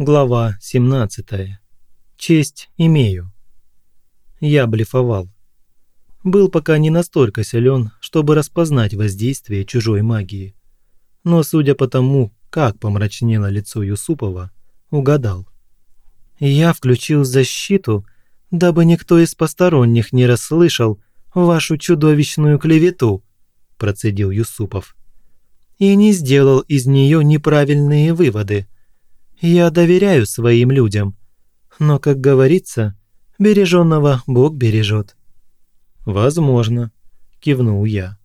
Глава 17. Честь имею. Я блефовал. Был пока не настолько силен, чтобы распознать воздействие чужой магии. Но судя по тому, как помрачнело лицо Юсупова, угадал. Я включил защиту, дабы никто из посторонних не расслышал вашу чудовищную клевету, процедил Юсупов. И не сделал из нее неправильные выводы – я доверяю своим людям. Но, как говорится, береженного Бог бережет. Возможно, кивнул я.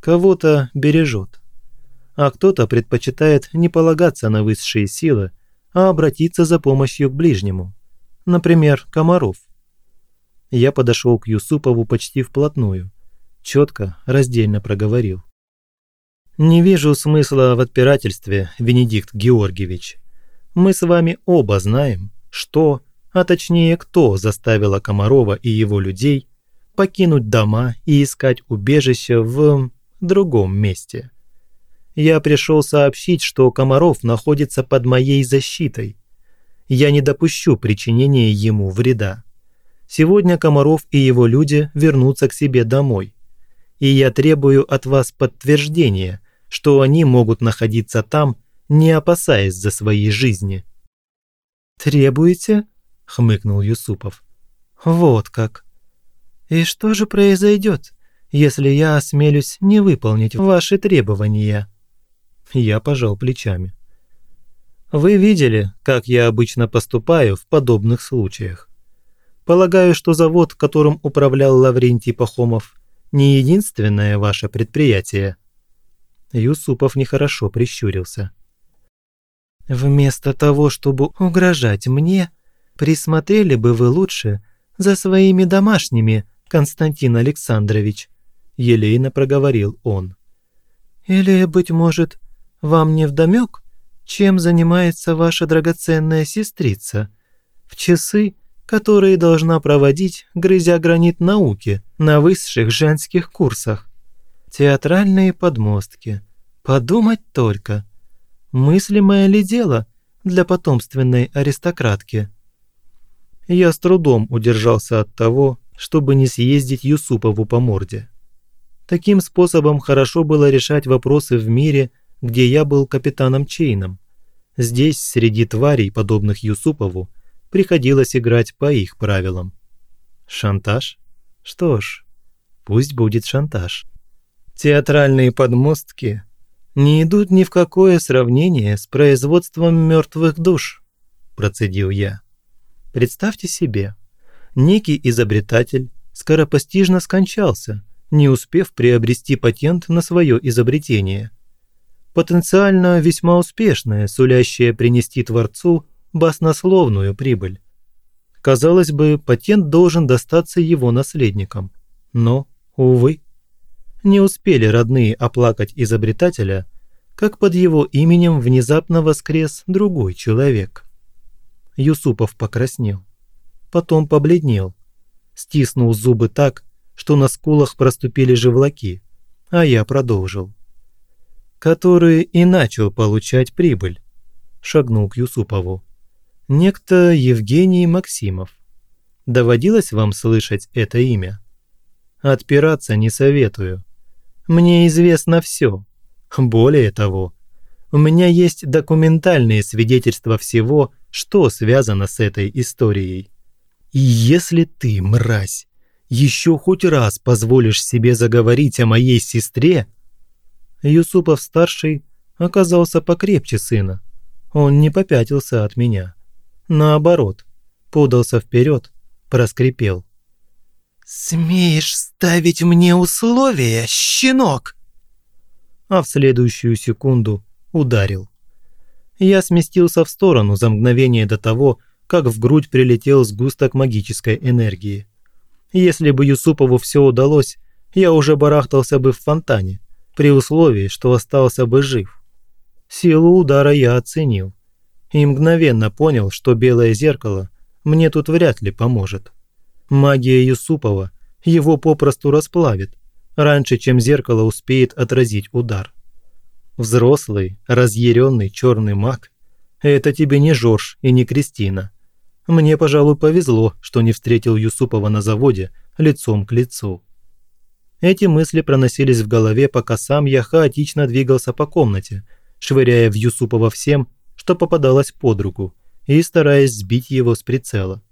Кого-то бережет. А кто-то предпочитает не полагаться на высшие силы, а обратиться за помощью к ближнему. Например, комаров. Я подошел к Юсупову почти вплотную. Четко, раздельно проговорил. «Не вижу смысла в отпирательстве, Венедикт Георгиевич мы с вами оба знаем, что, а точнее кто заставила Комарова и его людей покинуть дома и искать убежище в другом месте. Я пришел сообщить, что Комаров находится под моей защитой. Я не допущу причинения ему вреда. Сегодня Комаров и его люди вернутся к себе домой. И я требую от вас подтверждения, что они могут находиться там, не опасаясь за свои жизни. «Требуете?» – хмыкнул Юсупов. «Вот как. И что же произойдет, если я осмелюсь не выполнить ваши требования?» Я пожал плечами. «Вы видели, как я обычно поступаю в подобных случаях. Полагаю, что завод, которым управлял Лаврентий Пахомов, не единственное ваше предприятие». Юсупов нехорошо прищурился. Вместо того, чтобы угрожать мне, присмотрели бы вы лучше за своими домашними, Константин Александрович», – елейно проговорил он. «Или, быть может, вам не вдомек, чем занимается ваша драгоценная сестрица? В часы, которые должна проводить, грызя гранит науки на высших женских курсах. Театральные подмостки. Подумать только – Мыслимое ли дело для потомственной аристократки? Я с трудом удержался от того, чтобы не съездить Юсупову по морде. Таким способом хорошо было решать вопросы в мире, где я был капитаном Чейном. Здесь, среди тварей, подобных Юсупову, приходилось играть по их правилам. Шантаж? Что ж, пусть будет шантаж. Театральные подмостки не идут ни в какое сравнение с производством мертвых душ», – процедил я. «Представьте себе, некий изобретатель скоропостижно скончался, не успев приобрести патент на свое изобретение. Потенциально весьма успешное, сулящее принести Творцу баснословную прибыль. Казалось бы, патент должен достаться его наследникам. Но, увы, не успели родные оплакать изобретателя, как под его именем внезапно воскрес другой человек. Юсупов покраснел, потом побледнел, стиснул зубы так, что на скулах проступили живлаки, а я продолжил. Который и начал получать прибыль, шагнул к Юсупову. Некто Евгений Максимов. Доводилось вам слышать это имя? Отпираться не советую. Мне известно все. Более того, у меня есть документальные свидетельства всего, что связано с этой историей. И если ты, мразь, еще хоть раз позволишь себе заговорить о моей сестре...» Юсупов-старший оказался покрепче сына. Он не попятился от меня. Наоборот, подался вперед, проскрипел. «Смеешь ставить мне условия, щенок?» А в следующую секунду ударил. Я сместился в сторону за мгновение до того, как в грудь прилетел сгусток магической энергии. Если бы Юсупову все удалось, я уже барахтался бы в фонтане, при условии, что остался бы жив. Силу удара я оценил и мгновенно понял, что белое зеркало мне тут вряд ли поможет. Магия Юсупова его попросту расплавит, раньше, чем зеркало успеет отразить удар. Взрослый, разъяренный черный маг Это тебе не Жорж и не Кристина. Мне, пожалуй, повезло, что не встретил Юсупова на заводе лицом к лицу. Эти мысли проносились в голове, пока сам я хаотично двигался по комнате, швыряя в Юсупова всем, что попадалось под руку, и стараясь сбить его с прицела.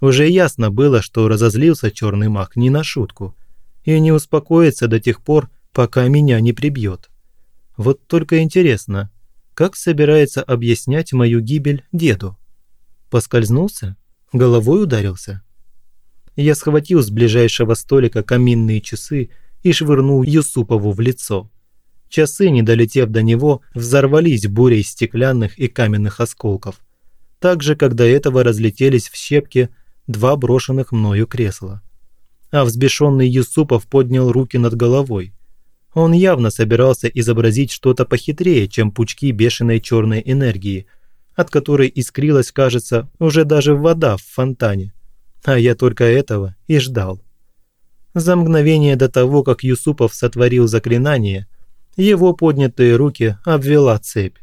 Уже ясно было, что разозлился черный маг не на шутку и не успокоится до тех пор, пока меня не прибьет. Вот только интересно, как собирается объяснять мою гибель деду? Поскользнулся? Головой ударился? Я схватил с ближайшего столика каминные часы и швырнул Юсупову в лицо. Часы, не долетев до него, взорвались бурей стеклянных и каменных осколков. Так же, как до этого разлетелись в щепки два брошенных мною кресла. А взбешенный Юсупов поднял руки над головой. Он явно собирался изобразить что-то похитрее, чем пучки бешеной черной энергии, от которой искрилась, кажется, уже даже вода в фонтане. А я только этого и ждал. За мгновение до того, как Юсупов сотворил заклинание, его поднятые руки обвела цепь.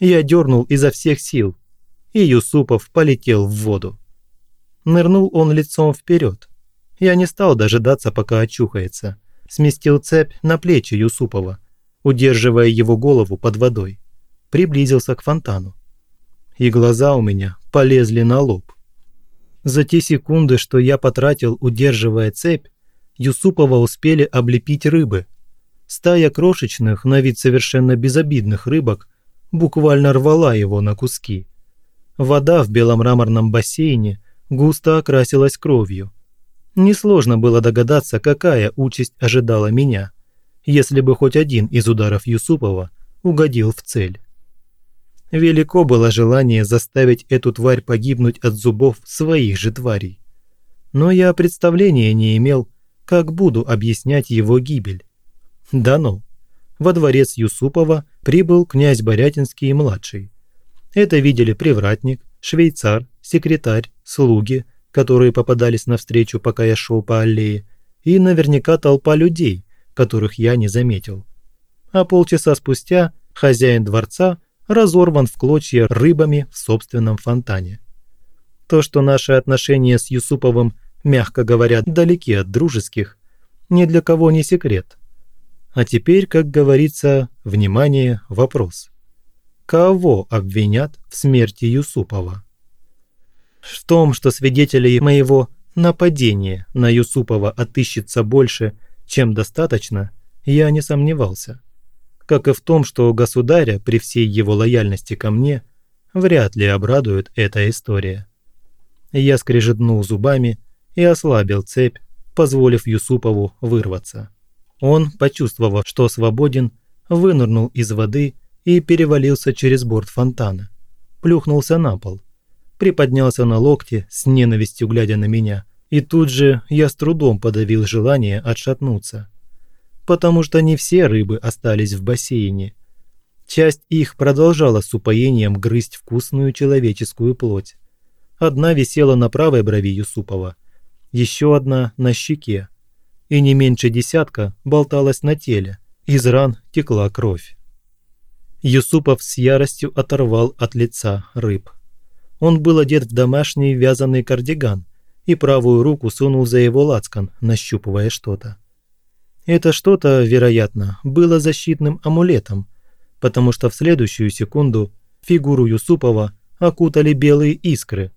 Я дернул изо всех сил, и Юсупов полетел в воду. Нырнул он лицом вперед. Я не стал дожидаться, пока очухается. Сместил цепь на плечи Юсупова, удерживая его голову под водой. Приблизился к фонтану. И глаза у меня полезли на лоб. За те секунды, что я потратил, удерживая цепь, Юсупова успели облепить рыбы, Стая крошечных, на вид совершенно безобидных рыбок буквально рвала его на куски. Вода в белом мраморном бассейне густо окрасилась кровью. Несложно было догадаться, какая участь ожидала меня, если бы хоть один из ударов Юсупова угодил в цель. Велико было желание заставить эту тварь погибнуть от зубов своих же тварей. Но я представления не имел, как буду объяснять его гибель. Да ну. Во дворец Юсупова прибыл князь Борятинский-младший. Это видели привратник, швейцар, секретарь, слуги, которые попадались навстречу, пока я шел по аллее, и наверняка толпа людей, которых я не заметил. А полчаса спустя хозяин дворца разорван в клочья рыбами в собственном фонтане. То, что наши отношения с Юсуповым, мягко говоря, далеки от дружеских, ни для кого не секрет – а теперь, как говорится, внимание, вопрос. Кого обвинят в смерти Юсупова? В том, что свидетелей моего нападения на Юсупова отыщется больше, чем достаточно, я не сомневался. Как и в том, что государя при всей его лояльности ко мне вряд ли обрадует эта история. Я скрежетнул зубами и ослабил цепь, позволив Юсупову вырваться. Он, почувствовав, что свободен, вынырнул из воды и перевалился через борт фонтана. Плюхнулся на пол. Приподнялся на локте, с ненавистью глядя на меня. И тут же я с трудом подавил желание отшатнуться. Потому что не все рыбы остались в бассейне. Часть их продолжала с упоением грызть вкусную человеческую плоть. Одна висела на правой брови Юсупова, еще одна на щеке, и не меньше десятка болталась на теле, из ран текла кровь. Юсупов с яростью оторвал от лица рыб. Он был одет в домашний вязаный кардиган и правую руку сунул за его лацкан, нащупывая что-то. Это что-то, вероятно, было защитным амулетом, потому что в следующую секунду фигуру Юсупова окутали белые искры.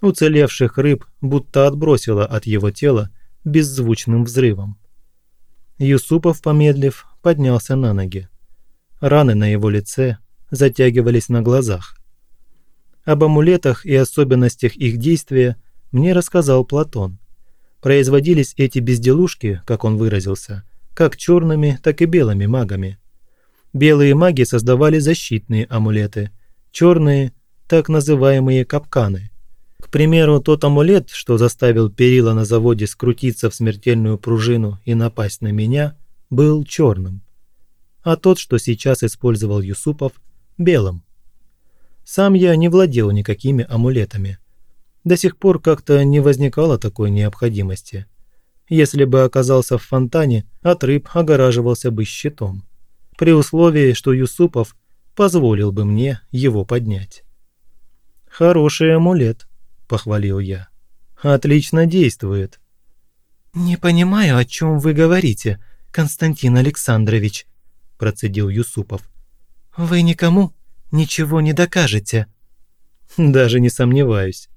Уцелевших рыб будто отбросило от его тела беззвучным взрывом. Юсупов, помедлив, поднялся на ноги. Раны на его лице затягивались на глазах. Об амулетах и особенностях их действия мне рассказал Платон. Производились эти безделушки, как он выразился, как черными, так и белыми магами. Белые маги создавали защитные амулеты, черные – так называемые капканы – к примеру, тот амулет, что заставил перила на заводе скрутиться в смертельную пружину и напасть на меня, был черным. А тот, что сейчас использовал Юсупов, белым. Сам я не владел никакими амулетами. До сих пор как-то не возникало такой необходимости. Если бы оказался в фонтане, от рыб огораживался бы щитом. При условии, что Юсупов позволил бы мне его поднять. «Хороший амулет», – похвалил я. «Отлично действует». «Не понимаю, о чем вы говорите, Константин Александрович», – процедил Юсупов. «Вы никому ничего не докажете». «Даже не сомневаюсь».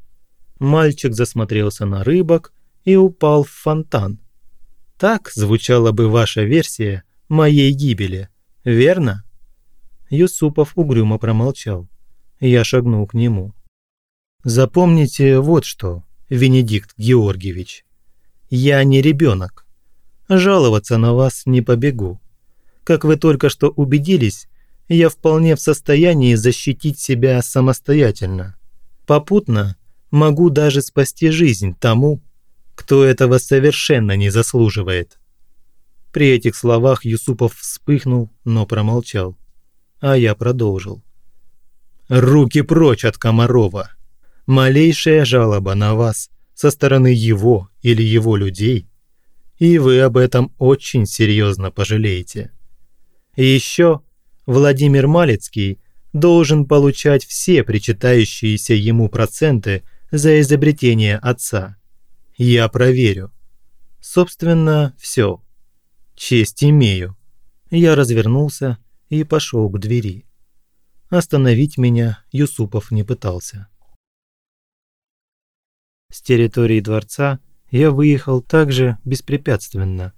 Мальчик засмотрелся на рыбок и упал в фонтан. Так звучала бы ваша версия моей гибели, верно? Юсупов угрюмо промолчал. Я шагнул к нему. Запомните вот что, Венедикт Георгиевич. Я не ребенок. Жаловаться на вас не побегу. Как вы только что убедились, я вполне в состоянии защитить себя самостоятельно. Попутно могу даже спасти жизнь тому, кто этого совершенно не заслуживает. При этих словах Юсупов вспыхнул, но промолчал. А я продолжил. «Руки прочь от Комарова! Малейшая жалоба на вас со стороны его или его людей, и вы об этом очень серьезно пожалеете. И еще Владимир Малецкий должен получать все причитающиеся ему проценты за изобретение отца. Я проверю. Собственно, все. Честь имею. Я развернулся и пошел к двери. Остановить меня Юсупов не пытался. С территории дворца я выехал также беспрепятственно.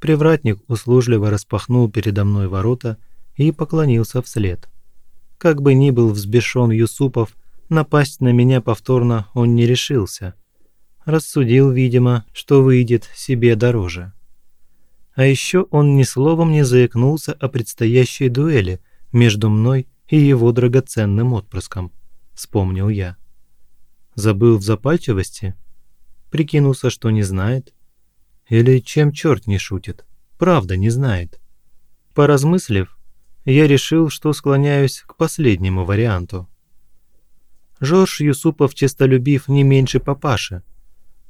Привратник услужливо распахнул передо мной ворота и поклонился вслед. Как бы ни был взбешен Юсупов, напасть на меня повторно он не решился. Рассудил, видимо, что выйдет себе дороже. А еще он ни словом не заикнулся о предстоящей дуэли между мной и его драгоценным отпрыском, вспомнил я. Забыл в запальчивости? Прикинулся, что не знает? Или чем черт не шутит? Правда не знает. Поразмыслив, я решил, что склоняюсь к последнему варианту. Жорж Юсупов честолюбив не меньше папаши.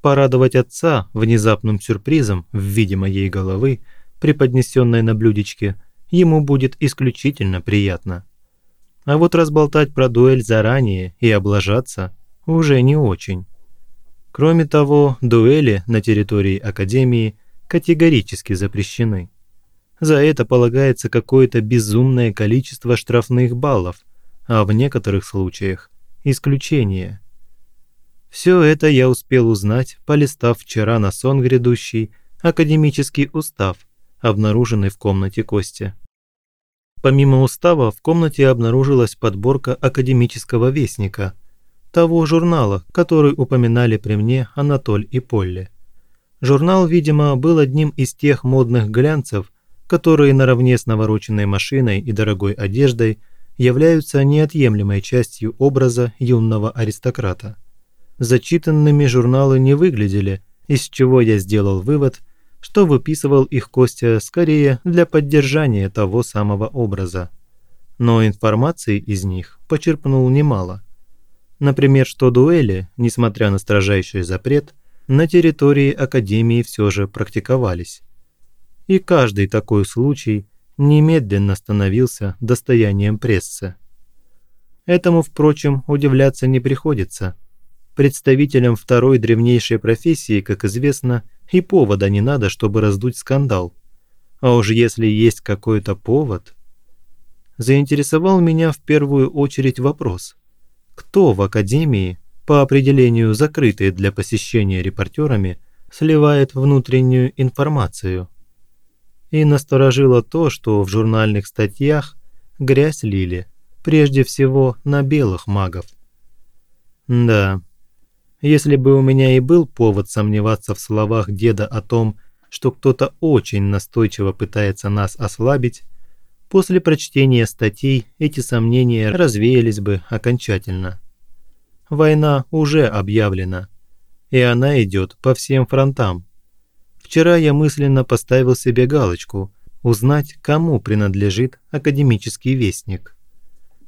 Порадовать отца внезапным сюрпризом в виде моей головы, преподнесенной на блюдечке, ему будет исключительно приятно. А вот разболтать про дуэль заранее и облажаться уже не очень. Кроме того, дуэли на территории Академии категорически запрещены. За это полагается какое-то безумное количество штрафных баллов, а в некоторых случаях – исключение. Все это я успел узнать, полистав вчера на сон грядущий академический устав, обнаруженный в комнате Кости. Помимо устава, в комнате обнаружилась подборка академического вестника, того журнала, который упоминали при мне Анатоль и Полли. Журнал, видимо, был одним из тех модных глянцев, которые наравне с навороченной машиной и дорогой одеждой являются неотъемлемой частью образа юного аристократа. Зачитанными журналы не выглядели, из чего я сделал вывод, что выписывал их Костя скорее для поддержания того самого образа. Но информации из них почерпнул немало. Например, что дуэли, несмотря на строжайший запрет, на территории Академии все же практиковались. И каждый такой случай немедленно становился достоянием прессы. Этому, впрочем, удивляться не приходится. Представителям второй древнейшей профессии, как известно, и повода не надо, чтобы раздуть скандал. А уж если есть какой-то повод... Заинтересовал меня в первую очередь вопрос. Кто в Академии, по определению закрытой для посещения репортерами, сливает внутреннюю информацию? И насторожило то, что в журнальных статьях грязь лили, прежде всего на белых магов. Да, если бы у меня и был повод сомневаться в словах деда о том, что кто-то очень настойчиво пытается нас ослабить, после прочтения статей эти сомнения развеялись бы окончательно. Война уже объявлена, и она идет по всем фронтам. Вчера я мысленно поставил себе галочку узнать, кому принадлежит академический вестник.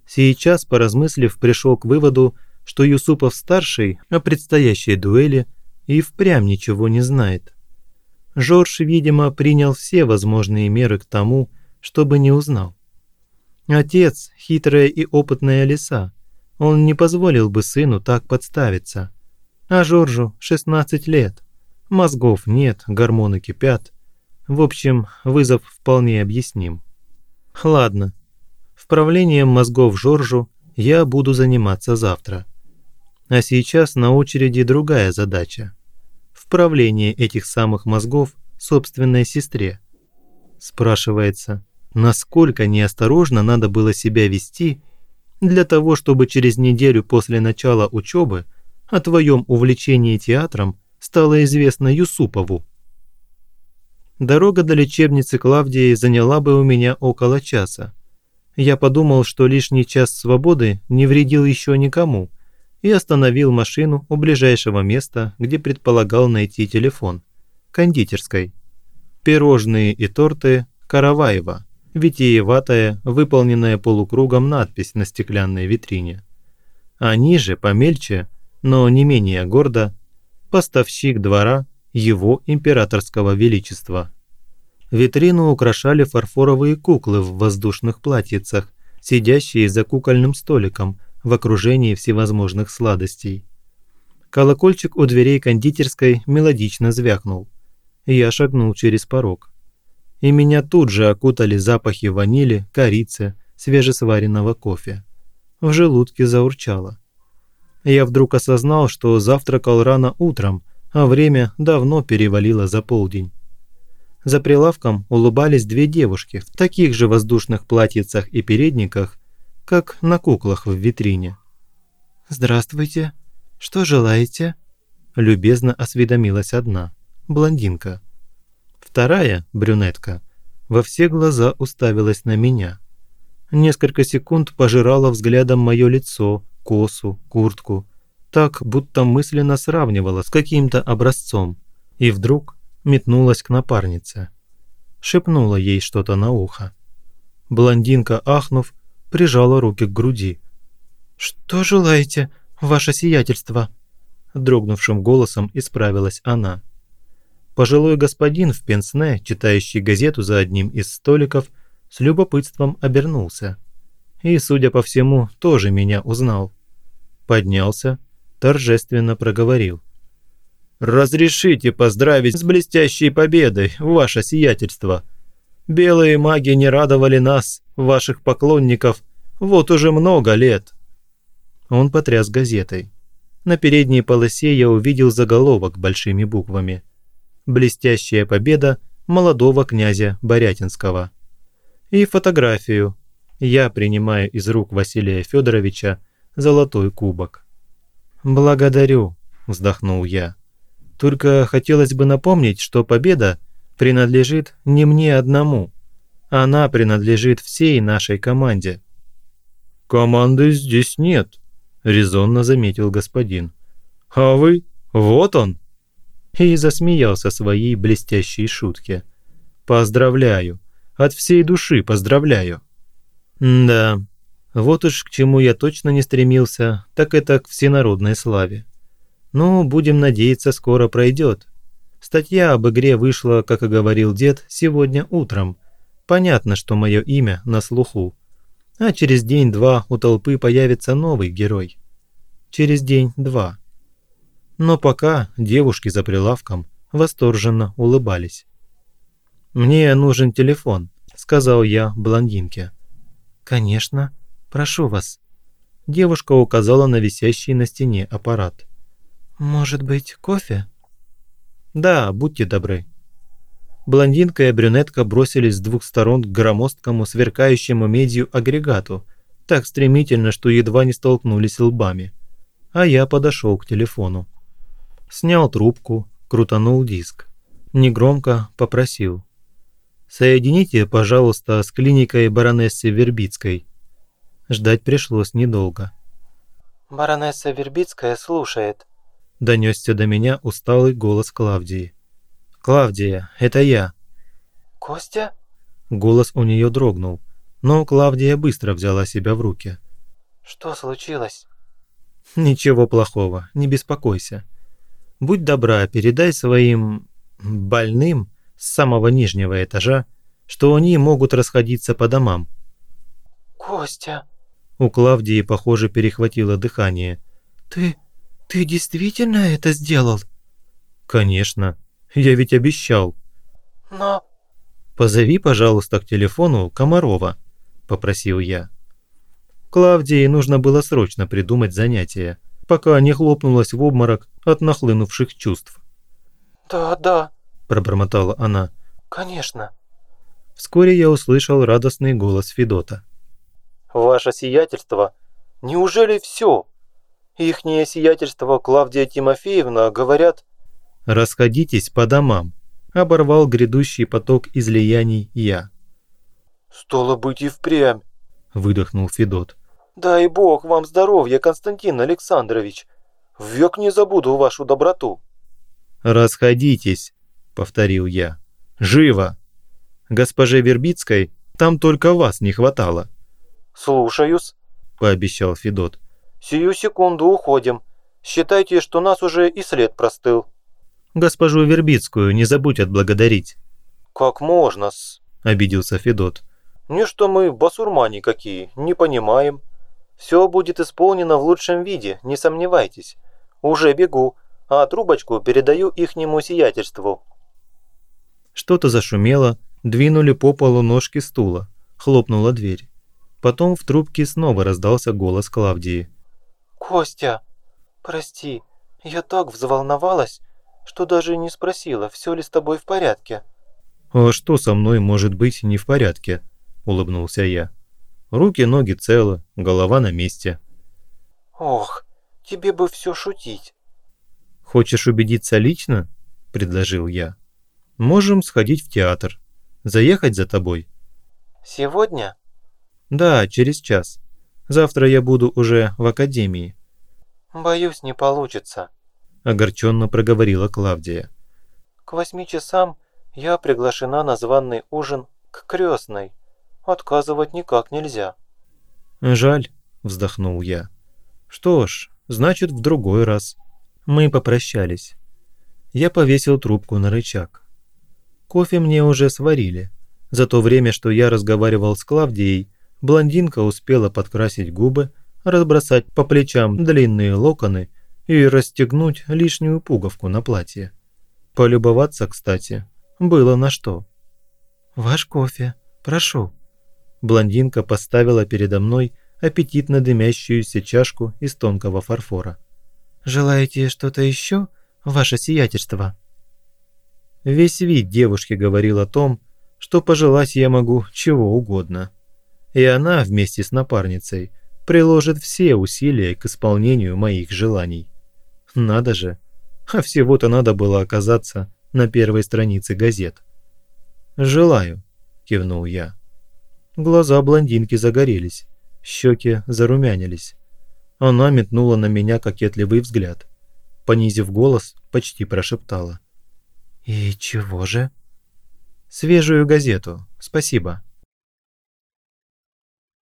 Сейчас, поразмыслив, пришел к выводу, что Юсупов-старший о предстоящей дуэли и впрямь ничего не знает. Жорж, видимо, принял все возможные меры к тому, чтобы не узнал. Отец – хитрая и опытная лиса. Он не позволил бы сыну так подставиться. А Жоржу 16 лет. Мозгов нет, гормоны кипят. В общем, вызов вполне объясним. Ладно. Вправлением мозгов Жоржу я буду заниматься завтра. А сейчас на очереди другая задача. Вправление этих самых мозгов собственной сестре. Спрашивается, насколько неосторожно надо было себя вести для того, чтобы через неделю после начала учебы о твоем увлечении театром стало известно Юсупову. Дорога до лечебницы Клавдии заняла бы у меня около часа. Я подумал, что лишний час свободы не вредил еще никому, и остановил машину у ближайшего места, где предполагал найти телефон – кондитерской. Пирожные и торты Караваева, витиеватая, выполненная полукругом надпись на стеклянной витрине. А ниже, помельче, но не менее гордо, поставщик двора его императорского величества. Витрину украшали фарфоровые куклы в воздушных платьицах, сидящие за кукольным столиком в окружении всевозможных сладостей. Колокольчик у дверей кондитерской мелодично звякнул. Я шагнул через порог. И меня тут же окутали запахи ванили, корицы, свежесваренного кофе. В желудке заурчало. Я вдруг осознал, что завтракал рано утром, а время давно перевалило за полдень. За прилавком улыбались две девушки в таких же воздушных платьицах и передниках, как на куклах в витрине. «Здравствуйте. Что желаете?» Любезно осведомилась одна, блондинка. Вторая, брюнетка, во все глаза уставилась на меня. Несколько секунд пожирала взглядом мое лицо, косу, куртку, так, будто мысленно сравнивала с каким-то образцом, и вдруг метнулась к напарнице. Шепнула ей что-то на ухо. Блондинка, ахнув, прижала руки к груди. «Что желаете, ваше сиятельство?» Дрогнувшим голосом исправилась она. Пожилой господин в пенсне, читающий газету за одним из столиков, с любопытством обернулся. И, судя по всему, тоже меня узнал. Поднялся, торжественно проговорил. «Разрешите поздравить с блестящей победой, ваше сиятельство. Белые маги не радовали нас, ваших поклонников, вот уже много лет». Он потряс газетой. На передней полосе я увидел заголовок большими буквами. «Блестящая победа молодого князя Борятинского». И фотографию. Я принимаю из рук Василия Федоровича золотой кубок. «Благодарю», – вздохнул я. «Только хотелось бы напомнить, что победа принадлежит не мне одному. Она принадлежит всей нашей команде». «Команды здесь нет», – резонно заметил господин. «А вы? Вот он!» И засмеялся своей блестящей шутке. «Поздравляю! От всей души поздравляю!» «Да, вот уж к чему я точно не стремился, так это к всенародной славе. Ну, будем надеяться, скоро пройдет. Статья об игре вышла, как и говорил дед, сегодня утром. Понятно, что мое имя на слуху. А через день-два у толпы появится новый герой. Через день-два. Но пока девушки за прилавком восторженно улыбались. «Мне нужен телефон», – сказал я блондинке. «Конечно», Прошу вас». Девушка указала на висящий на стене аппарат. «Может быть, кофе?» «Да, будьте добры». Блондинка и брюнетка бросились с двух сторон к громоздкому, сверкающему медью агрегату, так стремительно, что едва не столкнулись лбами. А я подошел к телефону. Снял трубку, крутанул диск. Негромко попросил. «Соедините, пожалуйста, с клиникой баронессы Вербицкой». Ждать пришлось недолго. «Баронесса Вербицкая слушает», – донесся до меня усталый голос Клавдии. «Клавдия, это я». «Костя?» Голос у нее дрогнул, но Клавдия быстро взяла себя в руки. «Что случилось?» «Ничего плохого, не беспокойся. Будь добра, передай своим... больным с самого нижнего этажа, что они могут расходиться по домам. Костя. У Клавдии, похоже, перехватило дыхание. Ты... ты действительно это сделал? Конечно. Я ведь обещал. Но... «Позови, пожалуйста, к телефону Комарова», – попросил я. Клавдии нужно было срочно придумать занятие, пока не хлопнулась в обморок от нахлынувших чувств. «Да, да», – пробормотала она. «Конечно». Вскоре я услышал радостный голос Федота. «Ваше сиятельство, неужели все? Ихнее сиятельство Клавдия Тимофеевна говорят...» «Расходитесь по домам», – оборвал грядущий поток излияний я. «Стало быть и впрямь», – выдохнул Федот. «Дай бог вам здоровья, Константин Александрович. Век не забуду вашу доброту». «Расходитесь», – повторил я. «Живо! Госпоже Вербицкой там только вас не хватало». «Слушаюсь», – пообещал Федот. «Сию секунду уходим. Считайте, что нас уже и след простыл». «Госпожу Вербицкую не забудь отблагодарить». «Как можно-с?» – обиделся Федот. «Не что мы басурмане какие, не понимаем. Все будет исполнено в лучшем виде, не сомневайтесь. Уже бегу, а трубочку передаю ихнему сиятельству». Что-то зашумело, двинули по полу ножки стула, хлопнула дверь. Потом в трубке снова раздался голос Клавдии. «Костя, прости, я так взволновалась, что даже не спросила, все ли с тобой в порядке». «А что со мной может быть не в порядке?» – улыбнулся я. «Руки, ноги целы, голова на месте». «Ох, тебе бы все шутить». «Хочешь убедиться лично?» – предложил я. «Можем сходить в театр. Заехать за тобой». «Сегодня?» «Да, через час. Завтра я буду уже в академии». «Боюсь, не получится», – огорченно проговорила Клавдия. «К восьми часам я приглашена на званый ужин к крестной. Отказывать никак нельзя». «Жаль», – вздохнул я. «Что ж, значит, в другой раз». Мы попрощались. Я повесил трубку на рычаг. Кофе мне уже сварили. За то время, что я разговаривал с Клавдией, блондинка успела подкрасить губы, разбросать по плечам длинные локоны и расстегнуть лишнюю пуговку на платье. Полюбоваться, кстати, было на что. «Ваш кофе, прошу». Блондинка поставила передо мной аппетитно дымящуюся чашку из тонкого фарфора. «Желаете что-то еще, ваше сиятельство?» Весь вид девушки говорил о том, что пожелать я могу чего угодно. И она вместе с напарницей приложит все усилия к исполнению моих желаний. Надо же, а всего-то надо было оказаться на первой странице газет. «Желаю», – кивнул я. Глаза блондинки загорелись, щеки зарумянились. Она метнула на меня кокетливый взгляд. Понизив голос, почти прошептала. «И чего же?» «Свежую газету, спасибо».